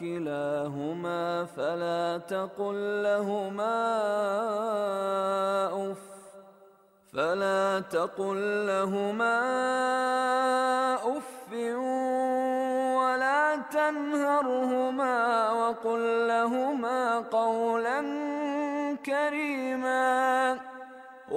كلاهما فلا تقل لهما أف فلا تقل لهما أف ولا تنهرهما وقل لهما قولا كريما